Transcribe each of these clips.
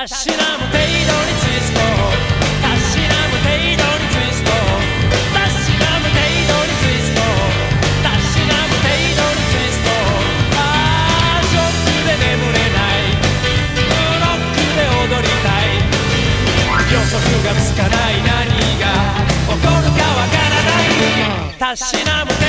たしなむ程度にツイスト。たしなむ程度にツイスト。たしなむ程度にツイスト。たしなむ程度にツイスト。ああショックで眠れないブロックで踊りたい予測がつかない何が起こるかわからないたしなむ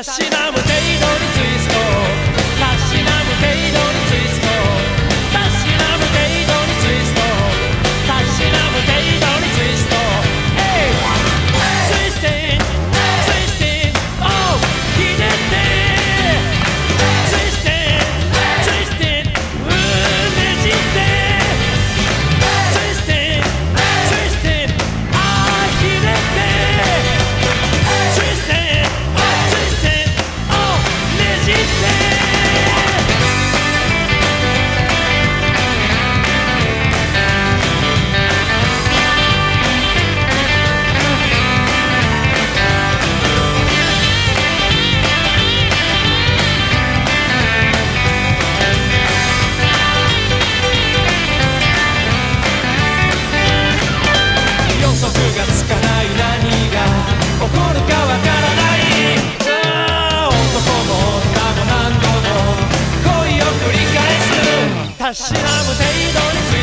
Así たしなむ程度に